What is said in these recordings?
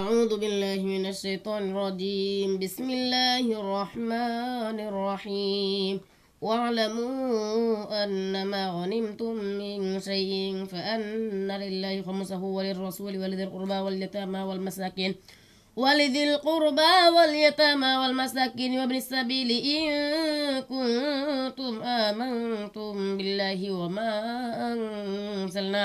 أعوذ بالله من الشيطان الرجيم. بسم الله الرحمن الرحيم. واعلموا أن ما غنمتم من شيء فأن لله خمسه وللرسول ولذي القربى واليتامى والمساكين. ولذي القربى واليتامى والمساكين وابن السبيل إن كنتم آمنتم بالله وما أنزلنا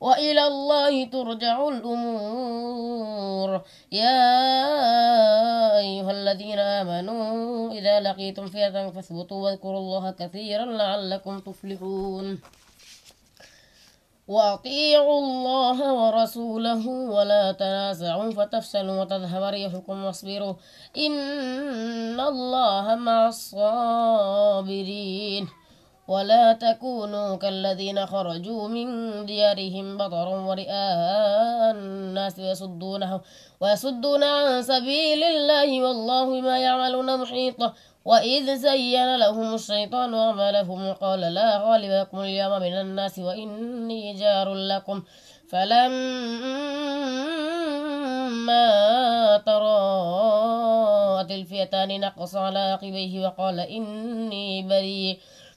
وإلى الله ترجع الأمور. يا أيها الذين آمنوا إذا لقيتم فئة فاثبتوا واذكروا الله كثيرا لعلكم تفلحون. وأطيعوا الله ورسوله ولا تنازعوا فتفشلوا وتذهب ريحكم واصبروا. إن الله مع الصابرين. ولا تكونوا كالذين خرجوا من ديارهم بطرا ورئاء الناس ويصدونه ويصدون عن سبيل الله والله بما يعملون محيط. وإذ زين لهم الشيطان أعمالهم قال لا غالب لكم اليوم من الناس وإني جار لكم. فلما تراءت الفئتان نقص على عقبيه وقال إني بريء.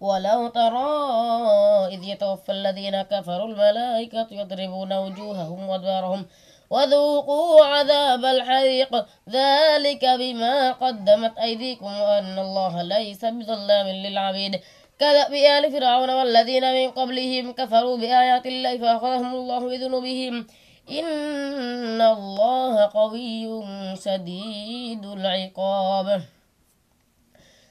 ولو ترى إذ يتوفى الذين كفروا الملائكة يضربون وجوههم وأدبارهم وذوقوا عذاب الحريق. ذلك بما قدمت أيديكم وأن الله ليس بظلام للعبيد. كذب آل فرعون والذين من قبلهم كفروا بآيات الله فأخذهم الله بذنوبهم. إن الله قوي شديد العقاب.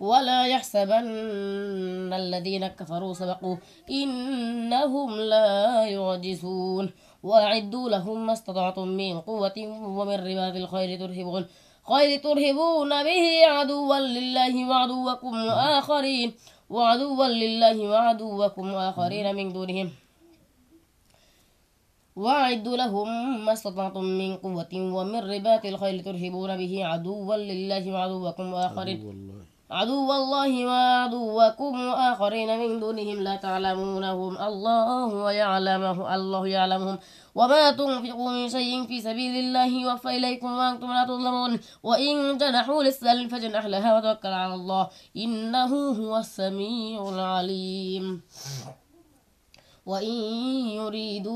ولا يحسبن الذين كفروا سبقوا إنهم لا يعجزون. وأعدوا لهم ما استطعتم من قوة ومن رباط الخير ترهبون. خير ترهبون به عدوا لله وعدوكم وآخرين وعدوا لله وعدوكم وآخرين من دونهم. وأعدوا لهم ما استطعتم من قوة ومن رباط الخيل ترهبون به عدوا لله وعدوكم وآخرين عدو الله وعدوكم وآخرين من دونهم لا تعلمونهم. الله يعلمه الله يعلمهم. وما تنفقوا من شيء في سبيل الله يوفى إليكم وأنتم لا تظلمون. وإن جنحوا للسلم فجنح لها وتوكل على الله. إنه هو السميع العليم. وإن يريدوا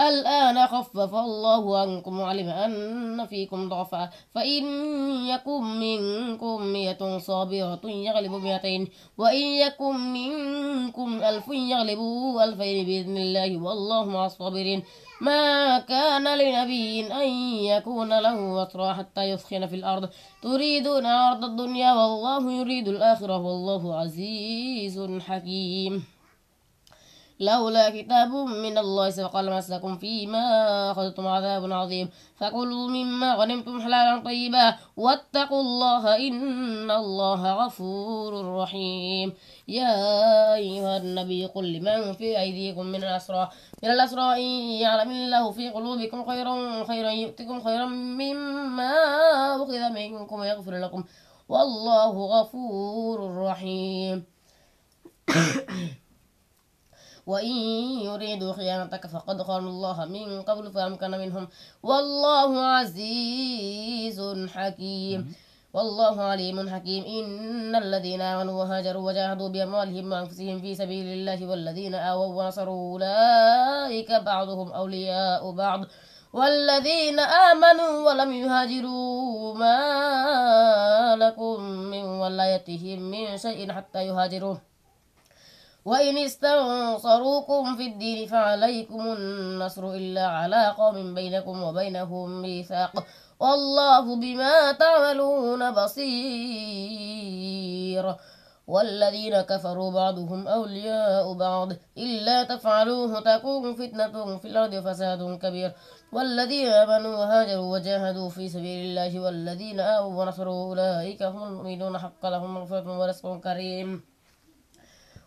الآن خفف الله عنكم وعلم أن فيكم ضعفا. فإن يكن منكم مية صابرة يغلب مئتين وإن يكن منكم ألف يغلبوا ألفين بإذن الله والله مع الصابرين. ما كان لنبي أن يكون له أسرى حتى يثخن في الأرض. تريدون عرض الدنيا والله يريد الآخرة والله عزيز حكيم. لولا كتاب من الله سبق لمسكم فيما أخذتم عذاب عظيم. فكلوا مما غنمتم حلالا طيبا. واتقوا الله إن الله غفور رحيم. يا أيها النبي قل لمن في أيديكم من الأسرى. من الأسرى إن يعلم الله في قلوبكم خيرا خيرا يؤتكم خيرا مما أخذ منكم ويغفر لكم. والله غفور رحيم. وإن يريدوا خيانتك فقد خانوا الله من قبل فأمكن منهم. والله عزيز حكيم. والله عليم حكيم. إن الذين آمنوا وهاجروا وجاهدوا بأموالهم وأنفسهم في سبيل الله والذين آووا ونصروا أولئك بعضهم أولياء بعض. والذين آمنوا ولم يهاجروا ما لكم من ولايتهم من شيء حتى يهاجروا وإن استنصروكم في الدين فعليكم النصر إلا على قوم بينكم وبينهم ميثاق. والله بما تعملون بصير. والذين كفروا بعضهم أولياء بعض. إلا تفعلوه تكون فتنة في الأرض فساد كبير. والذين آمنوا وهاجروا وجاهدوا في سبيل الله والذين آووا ونصروا أولئك هم المؤمنون. حق لهم مغفرة ورزق كريم.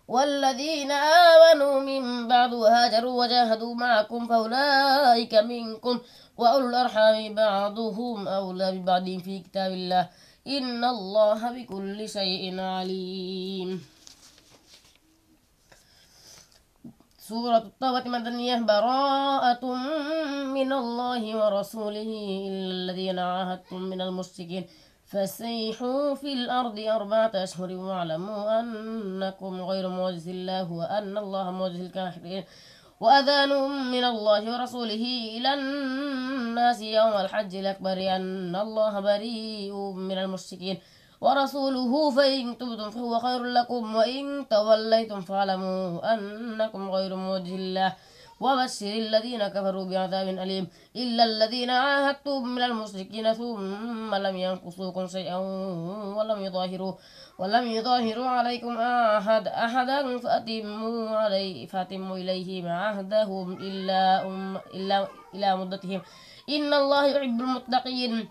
والذين آمنوا من بعد وهاجروا وجاهدوا معكم فأولئك منكم وأولو الأرحام بعضهم أولى ببعض في كتاب الله. إن الله بكل شيء عليم. سورة التوبة مدنية براءة من الله ورسوله إلا الذين عاهدتم من المشركين. فسيحوا في الأرض أربعة أشهر واعلموا أنكم غير معجز الله وأن الله معجز الكافرين وأذان من الله ورسوله إلى الناس يوم الحج الأكبر أن الله بريء من المشركين ورسوله فإن تبتم فهو خير لكم وإن توليتم فاعلموا أنكم غير معجز الله وبشر الذين كفروا بعذاب أليم إلا الذين عاهدتم من المشركين ثم لم ينقصوكم شيئا ولم يظاهروا ولم يظاهروا عليكم أحد أحدا فأتموا عليه فأتموا إليهم عهدهم إلا أم إلا إلى مدتهم. إن الله يحب المتقين.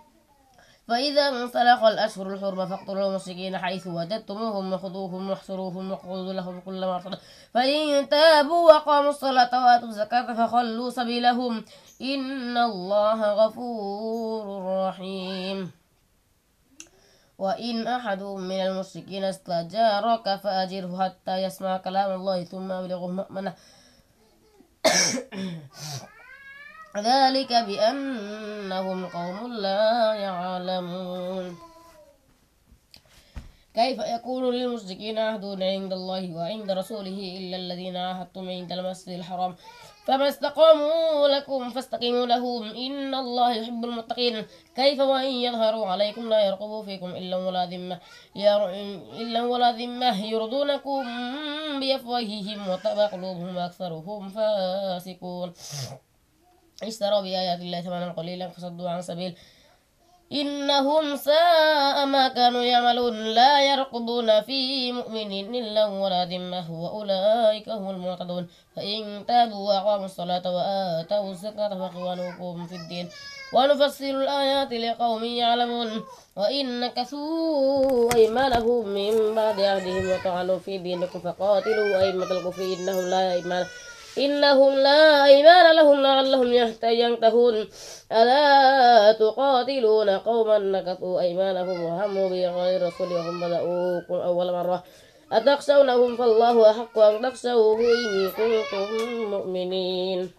فإذا انسلخ الأشهر الحرم فاقتلوا المشركين حيث وجدتموهم وخذوهم واحصروهم وقعدوا لهم كل مرصد فإن تابوا وقاموا الصلاة وآتوا الزكاة فخلوا سبيلهم. إن الله غفور رحيم. وإن أحد من المشركين استجارك فأجره حتى يسمع كلام الله ثم أبلغه مأمنه ذلك بأنهم قوم لا يعلمون. كيف يكون للمشركين عهد عند الله وعند رسوله إلا الذين عاهدتم عند المسجد الحرام؟ فما استقاموا لكم فاستقيموا لهم. إن الله يحب المتقين. كيف وإن يظهروا عليكم لا يرقبوا فيكم إلا ولا ذمة. إلا ولا ذمة. يرضونكم بأفواههم وتأبى قلوبهم وأكثرهم فاسقون. اشتروا بآيات الله ثمنا قليلا فصدوا عن سبيل. إنهم ساء ما كانوا يعملون لا يرقبون في مؤمن إلا ولا ذمة وأولئك هم المعتدون. فإن تابوا وأقاموا الصلاة وآتوا الزكاة فإخوانكم في الدين. ونفصل الآيات لقوم يعلمون. وإن نكثوا أيمانهم من بعد عهدهم وطعنوا في دينكم فقاتلوا أئمة الكفر إنهم لا أيمان. إنهم لا إيمان لهم لعلهم ينتهون ألا تقاتلون قوما نكثوا أيمانهم وهموا بغير رسول وهم بدأوكم أول مرة. أتخشونهم فالله أحق أن تخشوه إن كنتم مؤمنين.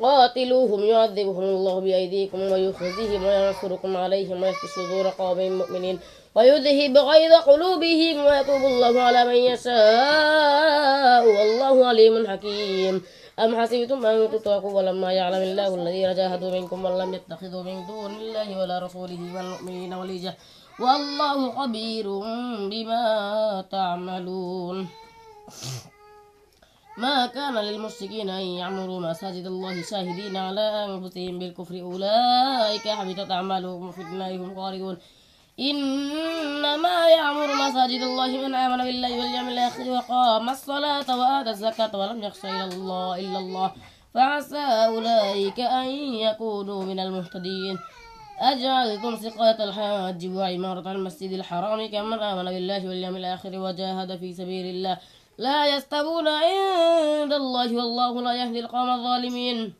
قاتلوهم يعذبهم الله بأيديكم ويخزيهم وينصركم عليهم ويشفي صدور قوم مؤمنين. ويذهب غيظ قلوبهم ويتوب الله على من يشاء. والله عليم حكيم. أم حسبتم أن تتركوا ولما يعلم الله الذين جاهدوا منكم ولم يتخذوا من دون الله ولا رسوله والمؤمنين وليجة. والله خبير بما تعملون. ما كان للمشركين أن يعمروا مساجد الله شاهدين على أنفسهم بالكفر. أولئك حبطت أعمالهم وفي النار هم خالدون. إنما يعمر مساجد الله من آمن بالله واليوم الآخر وقام الصلاة وآتى الزكاة ولم يخش إلى الله إلا الله. فعسى أولئك أن يكونوا من المهتدين. أجعلتم سقاية الحاج وعمارة المسجد الحرام كمن آمن بالله واليوم الآخر وجاهد في سبيل الله. لا يستوون عند الله والله لا يهدي القوم الظالمين.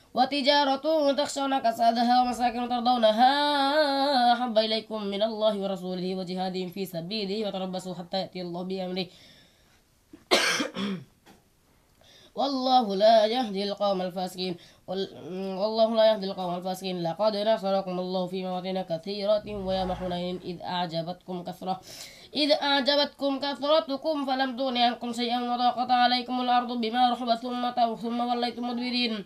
وتجارة تخشون كسادها ومساكن ترضونها أحب إليكم من الله ورسوله وجهاد في سبيله وتربصوا حتى يأتي الله بأمره. والله لا يهدي القوم الفاسقين. والله لا يهدي القوم الفاسقين. لقد نصركم الله في مواطن كثيرة ويوم حنين إذ أعجبتكم كثرة إذ أعجبتكم كثرتكم فلم تغن عنكم شيئا وضاقت عليكم الأرض بما رحبت ثم ثم وليتم مدبرين.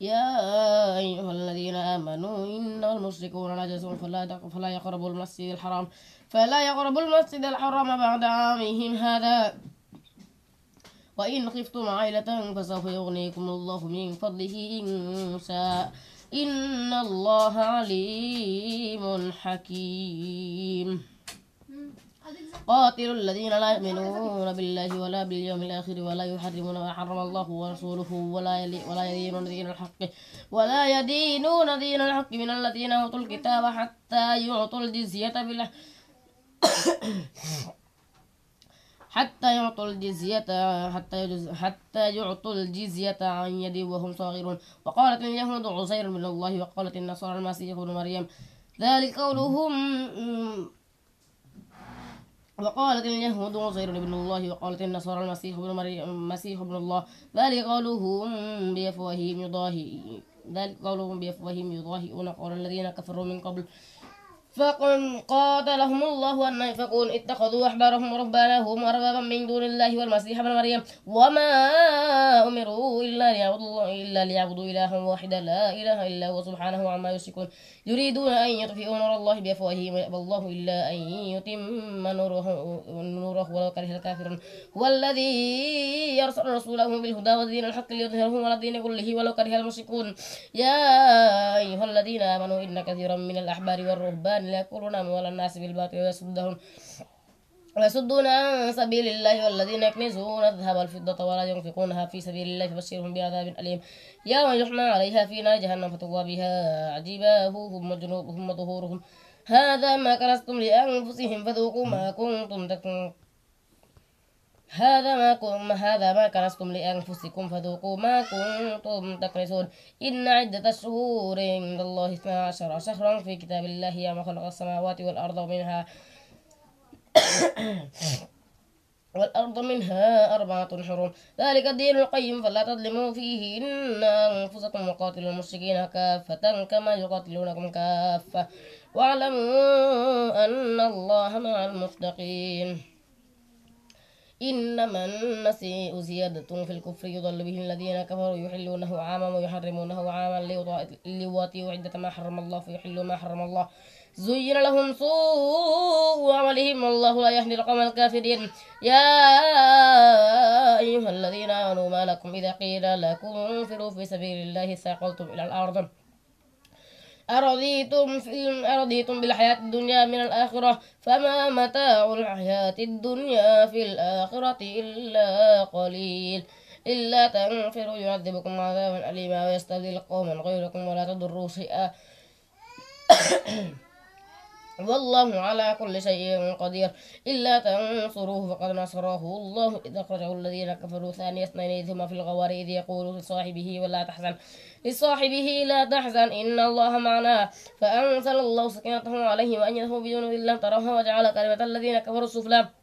يا أيها الذين آمنوا إن المشركون نجس فلا فلا يقربوا المسجد الحرام فلا يقربوا المسجد الحرام بعد عامهم هذا. وإن خفتم عائلة فسوف يغنيكم الله من فضله إن شاء. إن الله عليم حكيم. قاتلوا الذين لا يؤمنون بالله ولا باليوم الآخر ولا يحرمون ما حرم الله ورسوله ولا ولا يدينون دين الحق. ولا يدينون دين الحق من الذين أوتوا الكتاب حتى يعطوا الجزية بالله حتى يعطوا الجزية حتى حتى يعطوا الجزية عن يد وهم صاغرون. وقالت اليهود عزير من الله وقالت النصارى المسيح ابن مريم. ذلك قولهم وقالت اليهود عزير ابن الله وقالت النصارى المسيح ابن المسيح ابن الله. ذلك قولهم بأفواههم يضاهي ذلك قولهم بأفواههم يضاهئون. قول الذين كفروا من قبل فقد قاتلهم الله أن يفكون اتخذوا أحبارهم ورهبانهم أربابا من دون الله والمسيح ابن مريم. وما أمروا إلا ليعبدوا الله إلا ليعبدوا إلها واحدا لا إله إلا هو سبحانه عما يشركون. يريدون أن يطفئوا نور الله بأفواههم ويأبى الله إلا أن يتم نوره, نوره ولو كره الكافرون. هو الذي يرسل رسوله بالهدى ودين الحق ليظهره على الدين كله ولو كره المشركون. يا أيها الذين آمنوا إن كثيرا من الأحبار والرهبان ليأكلون أموال الناس بالباطل ويصدهم ويصدون عن سبيل الله والذين يكنزون الذهب والفضة ولا ينفقونها في سبيل الله فبشرهم بعذاب أليم. يوم يحمى عليها في نار جهنم فتقوى بها عجباههم وجنوبهم وظهورهم. هذا ما كنستم لأنفسهم فذوقوا ما كنتم تكفرون. هذا ما كن هذا ما كنستم لأنفسكم فذوقوا ما كنتم تكنسون. إن عدة الشهور عند الله 12 شهرا في كتاب الله يوم خلق السماوات والأرض ومنها والأرض منها أربعة حرم ذلك الدين القيم فلا تظلموا فيه إن أنفسكم وقاتلوا المشركين كافة كما يقاتلونكم كافة. واعلموا أن الله مع المتقين. إنما النسيء زيادة في الكفر يضل به الذين كفروا يحلونه عاما ويحرمونه عاما ليواتوا عدة ما حرم الله فيحلوا ما حرم الله. زين لهم سوء عملهم والله لا يهدي القوم الكافرين. يا أيها الذين آمنوا ما لكم إذا قيل لكم انفروا في سبيل الله ثاقلتم إلى الأرض. أرضيتم, في أرضيتم بالحياة الدنيا من الآخرة فما متاع الحياة الدنيا في الآخرة إلا قليل. إلا تنفروا يعذبكم عذابا أليما ويستبدل قوما غيركم ولا تضروا شيئا. والله على كل شيء قدير. إلا تنصروه فقد نصره الله. إذا أخرجه الذين كفروا ثاني اثنين ثم في الغوار إذ يقول لصاحبه ولا تحزن. لصاحبه لا تحزن إن الله معنا. فأنزل الله سكينته عليه وأنزله بجنود لم تروها وجعل كلمة الذين كفروا السفلى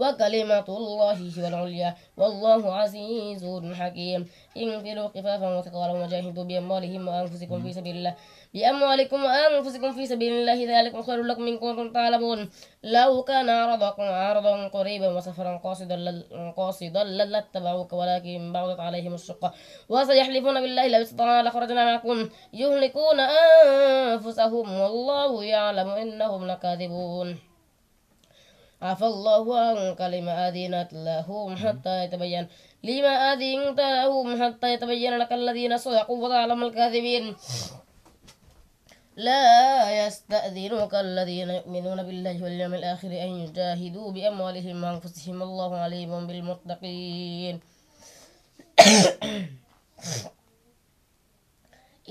وكلمة الله هي العليا. والله عزيز حكيم. انفروا خفافا وثقالا وجاهدوا بأموالهم وأنفسكم في سبيل الله. بأموالكم وأنفسكم في سبيل الله. ذلك خير لكم إن كنتم تعلمون. لو كان عرضكم عرضا قريبا وسفرا قاصدا قاصدا لاتبعوك ولكن بعدت عليهم الشقة. وسيحلفون بالله لو استطعنا لخرجنا معكم. يهلكون أنفسهم. والله يعلم إنهم لكاذبون. عفى الله عنك لما أذنت لهم حتى يتبين. لما أذنت لهم حتى يتبين لك الذين صدقوا وتعلم الكاذبين. لا يستأذنك الذين يؤمنون بالله واليوم الآخر أن يجاهدوا بأموالهم وأنفسهم. الله عليم بالمتقين.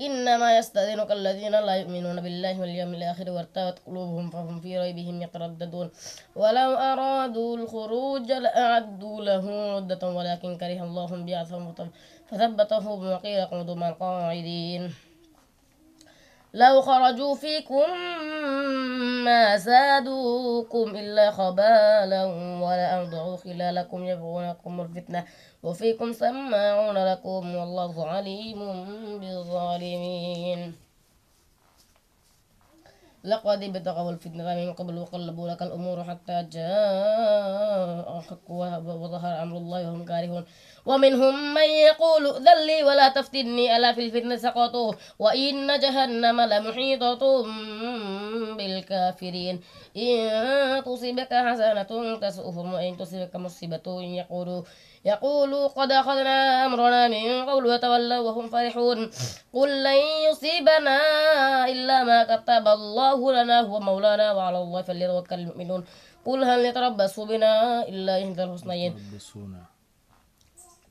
إنما يستأذنك الذين لا يؤمنون بالله واليوم الآخر وارتابت قلوبهم فهم في ريبهم يترددون. ولو أرادوا الخروج لأعدوا له عدة ولكن كره الله بعثهم فثبتهم وقيل اقعدوا مع القاعدين. لو خرجوا فيكم ما زادوكم إلا خبالا ولا أوضعوا خلالكم يبغونكم الفتنة وفيكم سماعون لكم والله عليم بالظالمين. لقد ابتغوا الفتنة من قبل وقلبوا لك الأمور حتى جاء الحق وظهر أمر الله وهم كارهون. ومنهم من يقول ائذن لي ولا تفتني ألا في الفتنة سقطوا؟ وإن جهنم لمحيطة بالكافرين إن تصبك حسنة تسؤهم وإن تصبك مصيبة يقولوا يقولوا قد أخذنا أمرنا من قبل وتولوا وهم فرحون. قل لن يصيبنا إلا ما كتب الله لنا هو مولانا وعلى الله فليتوكل المؤمنون. قل هل يتربصوا بنا إلا إحدى الحسنيين.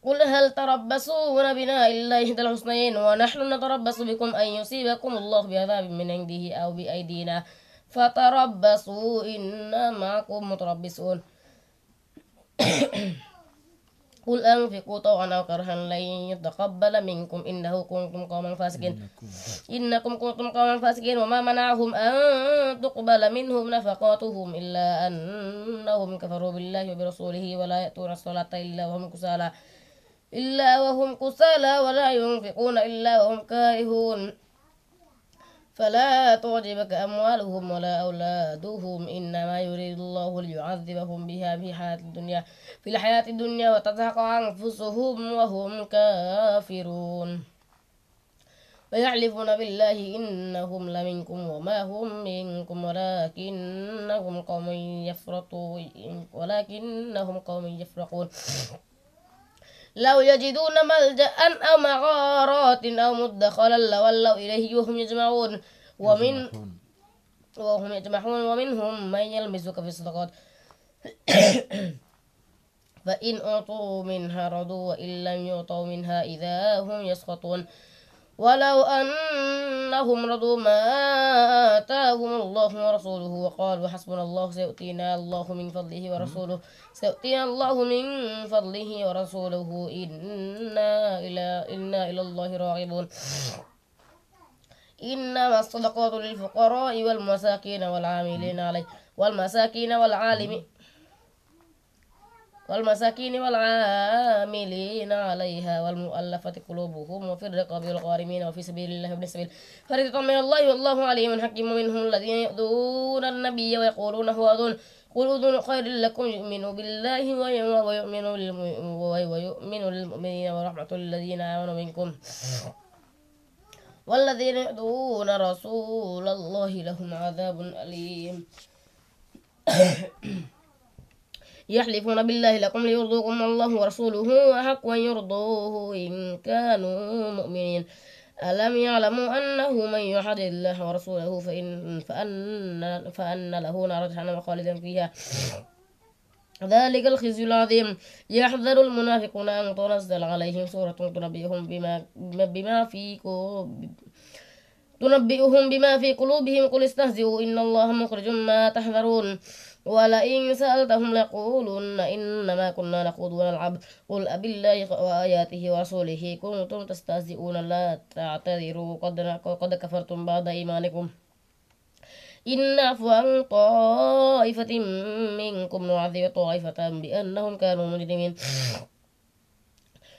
قل هل تربصون بنا إلا إحدى الحسنيين ونحن نتربص بكم أن يصيبكم الله بعذاب من عنده أو بأيدينا فتربصوا إنا معكم متربصون. قل أنفقوا طوعا أو كرها لن يتقبل منكم إنه كنتم قوما فاسقين. إنكم كنتم قوما فاسقين وما منعهم أن تقبل منهم نفقاتهم إلا أنهم كفروا بالله وبرسوله ولا يأتون الصلاة إلا وهم كسالى. إلا وهم كسالى ولا ينفقون إلا وهم كارهون. فلا تعجبك أموالهم ولا أولادهم إنما يريد الله ليعذبهم بها في الحياة الدنيا في الحياة الدنيا وتزهق أنفسهم وهم كافرون. ويحلفون بالله إنهم لمنكم وما هم منكم ولكنهم قوم يفرقون ولكنهم قوم يفرقون. لو يجدون ملجأ أو مغارات أو مدخلا لولوا إليه وهم يجمعون. ومن وهم يجمعون. ومنهم من يلمزك في الصدقات. فإن أعطوا منها رضوا وإن لم يعطوا منها إذا هم يسخطون. ولو أنهم رضوا ما آتاهم الله ورسوله وقالوا حسبنا الله سيؤتينا الله من فضله ورسوله سيؤتينا الله من فضله ورسوله. إنا إلى, إنا إلى الله راغبون. إنما الصدقات للفقراء والمساكين والعاملين عليه والمساكين والعالمين والمساكين والعاملين عليها والمؤلفة قلوبهم وفي الرقاب والغارمين وفي سبيل الله وابن السبيل فريضة من الله والله عليم حكيم منهم الذين يؤذون النبي ويقولون هو أذن. قل أذن خير لكم يؤمن بالله ويؤمن ويؤمن للمؤمنين ورحمة للذين آمنوا منكم. والذين يؤذون رسول الله لهم عذاب أليم. يحلفون بالله لكم ليرضوكم الله ورسوله وحق أن يرضوه إن كانوا مؤمنين. ألم يعلموا أنه من يحد الله ورسوله فإن فأن, فأن له نار جهنم خالدا فيها. ذلك الخزي العظيم. يحذر المنافقون أن تنزل عليهم سورة تنبئهم بما, بما في تنبئهم بما في قلوبهم قل استهزئوا إن الله مخرج ما تحذرون. ولئن سألتهم ليقولن إنما كنا نخوض ونلعب. قل أبالله وآياته ورسوله كنتم تستهزئون لا تعتذروا. قد, قد كفرتم بعد إيمانكم. إن نعفو عن طائفة منكم نعذب طائفة بأنهم كانوا مجرمين.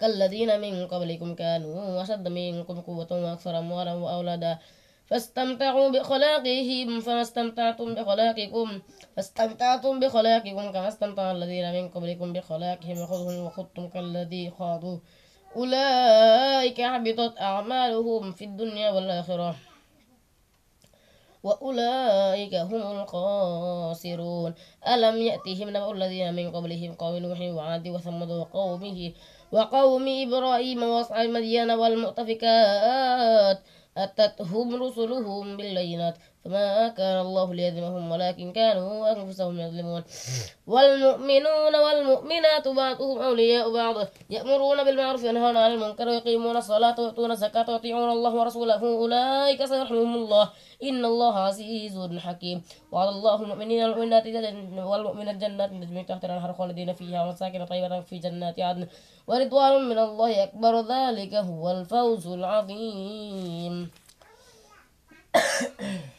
كالذين من قبلكم كانوا أشد منكم قوة وأكثر أموالا وأولادا. فاستمتعوا بخلاقهم فما استمتعتم بخلاقكم فاستمتعتم بخلاقكم كما استمتع الذين من قبلكم بخلاقهم. وخذهم وخذتم كالذي خاضوا. أولئك حبطت أعمالهم في الدنيا والآخرة. وأولئك هم الخاسرون. ألم يأتهم نبأ الذين من قبلهم قوم نوح وعاد وثمود وقومه وقوم إبراهيم وأصحاب مدين والمؤتفكات أتتهم رسلهم بالبينات. فما كان الله ليذمهم ولكن كانوا أنفسهم يظلمون. والمؤمنون والمؤمنات بعضهم أولياء بعض يأمرون بالمعروف وينهون عن المنكر ويقيمون الصلاة ويؤتون الزكاة ويطيعون الله ورسوله أولئك سيرحمهم الله. إن الله عزيز حكيم. وعلى الله المؤمنين والمؤمنات والمؤمنات جنات تجري تحت الأنهار خالدين فيها ومساكن طيبة في جنات عدن ورضوان من الله أكبر. ذلك هو الفوز العظيم.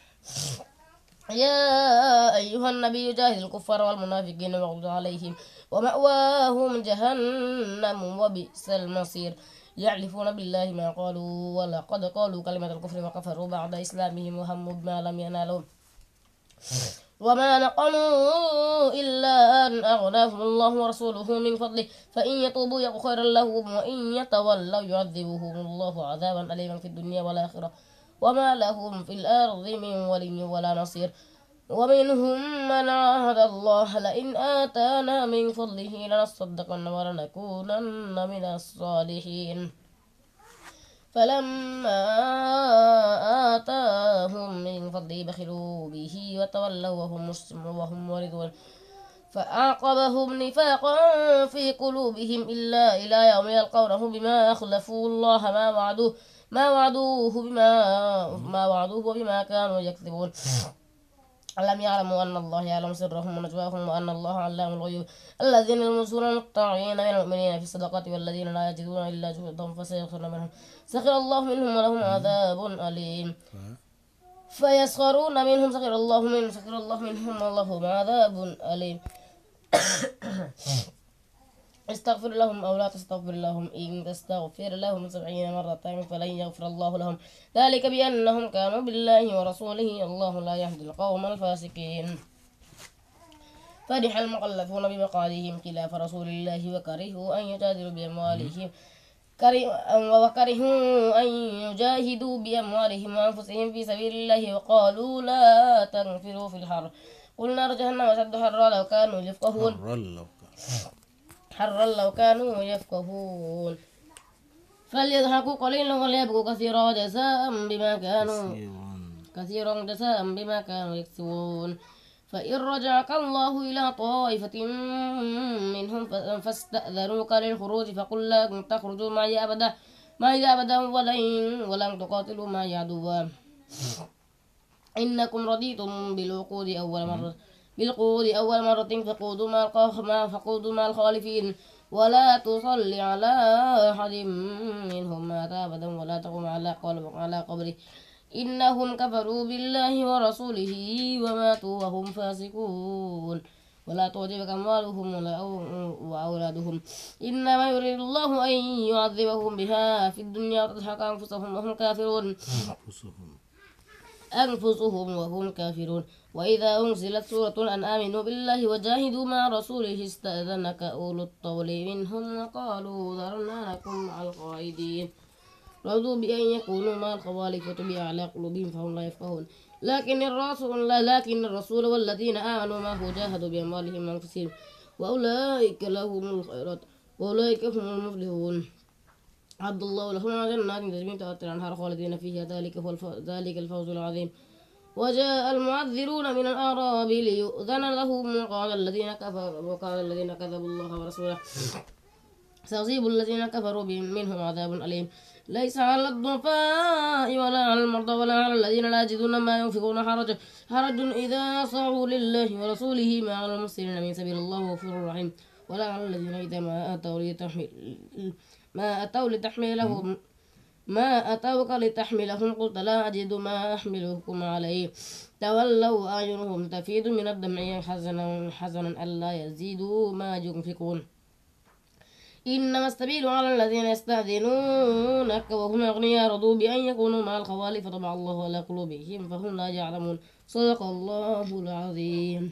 يا أيها النبي جاهد الكفار والمنافقين واغض عليهم ومأواهم جهنم وبئس المصير. يعرفون بالله ما قالوا ولقد قالوا كلمة الكفر وكفروا بعد إسلامهم وهموا بما لم ينالوا. وما نقموا إلا أن أغناهم الله ورسوله من فضله. فإن يتوبوا يكن خيرا لهم وإن يتولوا يعذبهم الله عذابا أليما في الدنيا والآخرة. وما لهم في الأرض من ولي ولا نصير ومنهم من عاهد الله لئن آتانا من فضله لنصدقن ولنكونن من الصالحين فلما آتاهم من فضله بخلوا به وتولوا وهم وهم موردون فأعقبهم نفاقا في قلوبهم إلا إلى يوم يلقونه بما أخلفوا الله ما وعدوه ما وعدوه بما ما وعدوه بما كانوا يكذبون. ألم يعلموا أن الله يعلم سرهم ونجواهم وأن الله علام الغيوب؟ الذين يلمسون المقطعين من المؤمنين في الصدقات والذين لا يجدون إلا جهدهم فسيغفرون منهم سخر الله منهم ولهم عذاب أليم. فيسخرون منهم سخر الله منهم سخر الله منهم ولهم عذاب أليم. استغفر لهم أو لا تستغفر لهم. إن تستغفر لهم سبعين مرة فلن يغفر الله لهم. ذلك بأنهم كانوا بالله ورسوله. الله لا يهدي القوم الفاسقين. فرح المخلفون بمقعدهم خلاف رسول الله وكرهوا أن يجادلوا بأموالهم. وكرهوا أن يجاهدوا بأموالهم وأنفسهم في سبيل الله وقالوا لا تنفروا في الحر. قل نار جهنم أشد حرا لو كانوا يفقهون. حرا لو كانوا يفقهون. فليضحكوا قليلا وليبكوا كثيرا جزاء بما كانوا كثيرا جزاء بما كانوا يكسبون. فإن رجعك الله إلى طائفة منهم فاستأذنوك للخروج فقل لا تخرجوا معي أبدا معي أبدا ولن ولن تقاتلوا معي عدوا. إنكم رضيتم بالوقود أول مرة. بالقود أول مرة فقودوا مع فقودوا مع الخالفين. ولا تصلي على أحد منهم مات أبدا ولا تقوم على على قبره. إنهم كفروا بالله ورسوله وماتوا وهم فاسقون. ولا تعجبك أموالهم ولا وأولادهم إنما يريد الله أن يعذبهم بها في الدنيا وتضحك أنفسهم وهم كافرون. أنفسهم وهم كافرون. وإذا أنزلت سورة أن آمنوا بالله وجاهدوا مع رسوله استأذنك أولو الطول منهم وقالوا ذرنا لكم مع القائدين رضوا بأن يكونوا مع الخوالف وتبع على قلوبهم فهم لا يفقهون. لكن الرسول لا لكن الرسول والذين آمنوا معه جاهدوا بأموالهم وأنفسهم. وأولئك لهم الخيرات. وأولئك هم المفلحون. عبد الله لهم جنات تجري من تحتها الأنهار خالدين فيها. ذلك هو. ذلك الفوز العظيم. وجاء المعذرون من الأعراب ليؤذن لهم وقال الذين كفروا وقال الذين كذبوا الله ورسوله. سيصيب الذين كفروا منهم عذاب أليم. ليس على الضعفاء ولا على المرضى ولا على الذين لا يجدون ما ينفقون حرج حرج إذا صعوا لله ورسوله ما على المسلمين من سبيل الله غفور رحيم. ولا على الذين إذا ما أتوا لتحمل ما أتوا لتحملهم ما أتوك لتحملهم قلت لا أجد ما أحملكم عليه. تولوا أعينهم تفيد من الدمع حزنا حزنا ألا يزيدوا ما ينفقون. إنما السبيل على الذين يستأذنونك وهم أغنياء رضوا بأن يكونوا مع الخوالف فطبع الله على قلوبهم فهم لا يعلمون. صدق الله العظيم.